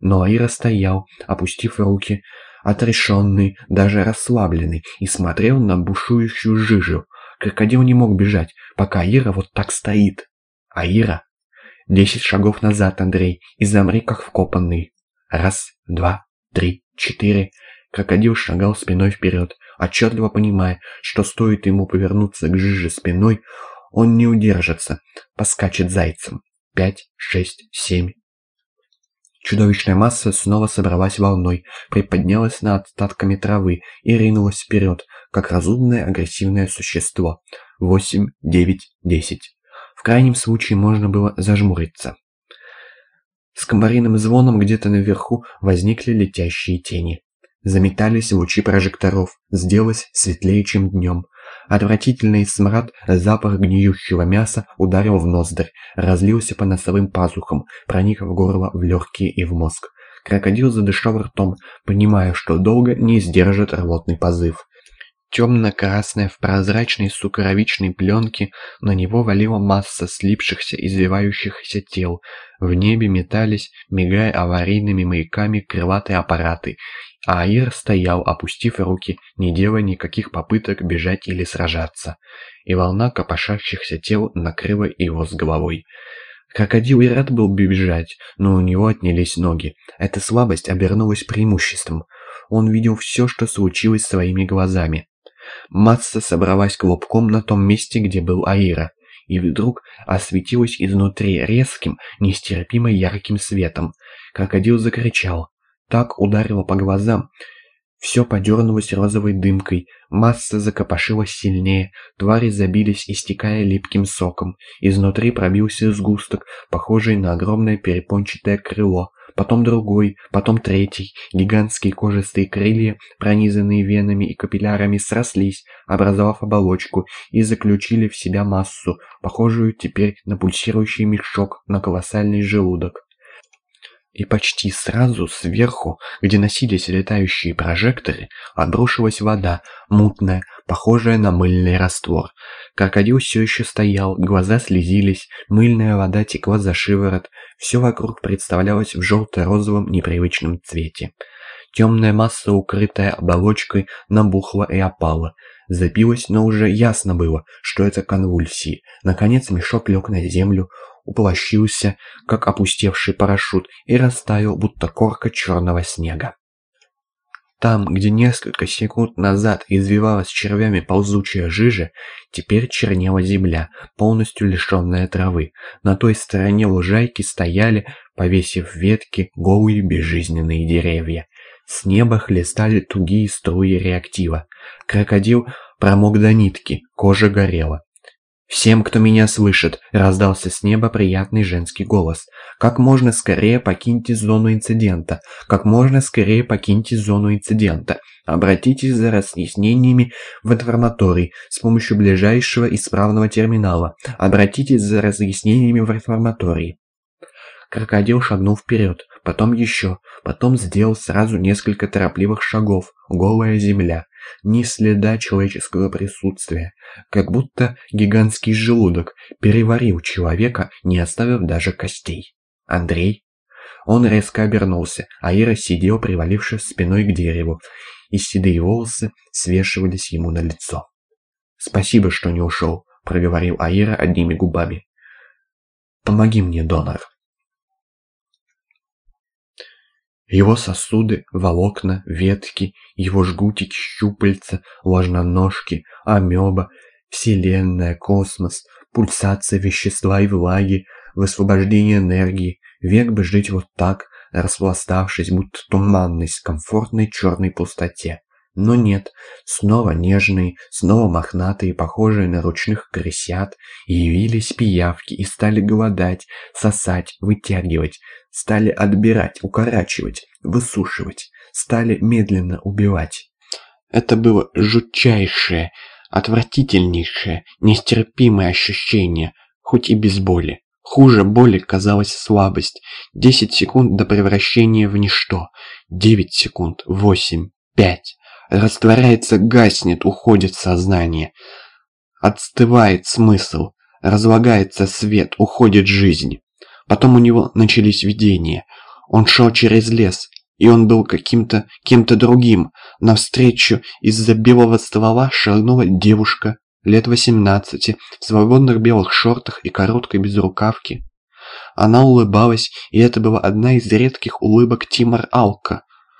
Но Аира стоял, опустив руки, отрешенный, даже расслабленный, и смотрел на бушующую жижу. Крокодил не мог бежать, пока Аира вот так стоит. Аира? Десять шагов назад, Андрей, и замри как вкопанный. Раз, два, три, четыре. Крокодил шагал спиной вперед, отчетливо понимая, что стоит ему повернуться к жиже спиной, он не удержится, поскачет зайцем. Пять, шесть, семь. Чудовищная масса снова собралась волной, приподнялась над остатками травы и ринулась вперед, как разумное агрессивное существо. Восемь, девять, десять. В крайнем случае можно было зажмуриться. С комариным звоном где-то наверху возникли летящие тени. Заметались лучи прожекторов, сделалось светлее, чем днем. Отвратительный смрад, запах гниющего мяса ударил в ноздрь, разлился по носовым пазухам, проник в горло, в легкие и в мозг. Крокодил задышал ртом, понимая, что долго не сдержит рвотный позыв. Темно-красная в прозрачной сукровичной пленке на него валила масса слипшихся, извивающихся тел. В небе метались, мигая аварийными маяками, крылатые аппараты. А Аир стоял, опустив руки, не делая никаких попыток бежать или сражаться. И волна копошащихся тел накрыла его с головой. Крокодил и рад был бежать, но у него отнялись ноги. Эта слабость обернулась преимуществом. Он видел все, что случилось своими глазами. Масса собралась клубком на том месте, где был Аира, и вдруг осветилась изнутри резким, нестерпимо ярким светом. Крокодил закричал. Так ударило по глазам. Все подернулось розовой дымкой, масса закопошилась сильнее, твари забились, истекая липким соком. Изнутри пробился сгусток, похожий на огромное перепончатое крыло, потом другой, потом третий. Гигантские кожистые крылья, пронизанные венами и капиллярами, срослись, образовав оболочку, и заключили в себя массу, похожую теперь на пульсирующий мешок на колоссальный желудок. И почти сразу сверху, где носились летающие прожекторы, обрушилась вода, мутная, похожая на мыльный раствор. Крокодил все еще стоял, глаза слезились, мыльная вода текла за шиворот, все вокруг представлялось в желто-розовом непривычном цвете. Темная масса, укрытая оболочкой, набухла и опала. Забилась, но уже ясно было, что это конвульсии. Наконец мешок лег на землю, уплощился, как опустевший парашют, и растаял, будто корка черного снега. Там, где несколько секунд назад извивалась червями ползучая жижа, теперь чернела земля, полностью лишенная травы. На той стороне лужайки стояли, повесив ветки, голые безжизненные деревья. С неба хлестали тугие струи реактива. Крокодил промок до нитки, кожа горела. «Всем, кто меня слышит!» – раздался с неба приятный женский голос. «Как можно скорее покиньте зону инцидента! Как можно скорее покиньте зону инцидента! Обратитесь за разъяснениями в информаторий с помощью ближайшего исправного терминала! Обратитесь за разъяснениями в информаторий!» Крокодил шагнул вперед, потом еще, потом сделал сразу несколько торопливых шагов. Голая земля. Ни следа человеческого присутствия. Как будто гигантский желудок переварил человека, не оставив даже костей. Андрей? Он резко обернулся, а Ира сидел, привалившись спиной к дереву, и седые волосы свешивались ему на лицо. «Спасибо, что не ушел», — проговорил Аира одними губами. «Помоги мне, донор». Его сосуды, волокна, ветки, его жгутики, щупальца, ложноножки, амеба, вселенная, космос, пульсация вещества и влаги, высвобождение энергии. Век бы жить вот так, распластавшись, будто туманность в комфортной черной пустоте. Но нет, снова нежные, снова мохнатые, похожие на ручных крысят, явились пиявки и стали голодать, сосать, вытягивать, стали отбирать, укорачивать, высушивать, стали медленно убивать. Это было жутчайшее, отвратительнейшее, нестерпимое ощущение, хоть и без боли. Хуже боли казалась слабость. Десять секунд до превращения в ничто. Девять секунд. Восемь. Пять. Растворяется, гаснет, уходит сознание. Отстывает смысл. Разлагается свет, уходит жизнь. Потом у него начались видения. Он шел через лес, и он был каким-то, кем-то другим. Навстречу из-за белого ствола шагнула девушка, лет восемнадцати, в свободных белых шортах и короткой безрукавке. Она улыбалась, и это была одна из редких улыбок Тимор Алка,